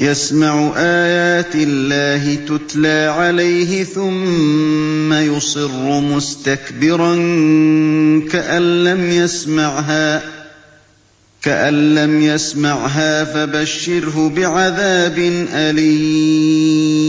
يَسْمَعُ آيَاتِ اللَّهِ تُتْلَىٰ عَلَيْهِ ثُمَّ يُصِرُّ مُسْتَكْبِرًا كَأَن لَّمْ يَسْمَعْهَا ۖ فَبَشِّرْهُ بِعَذَابٍ أَلِيمٍ.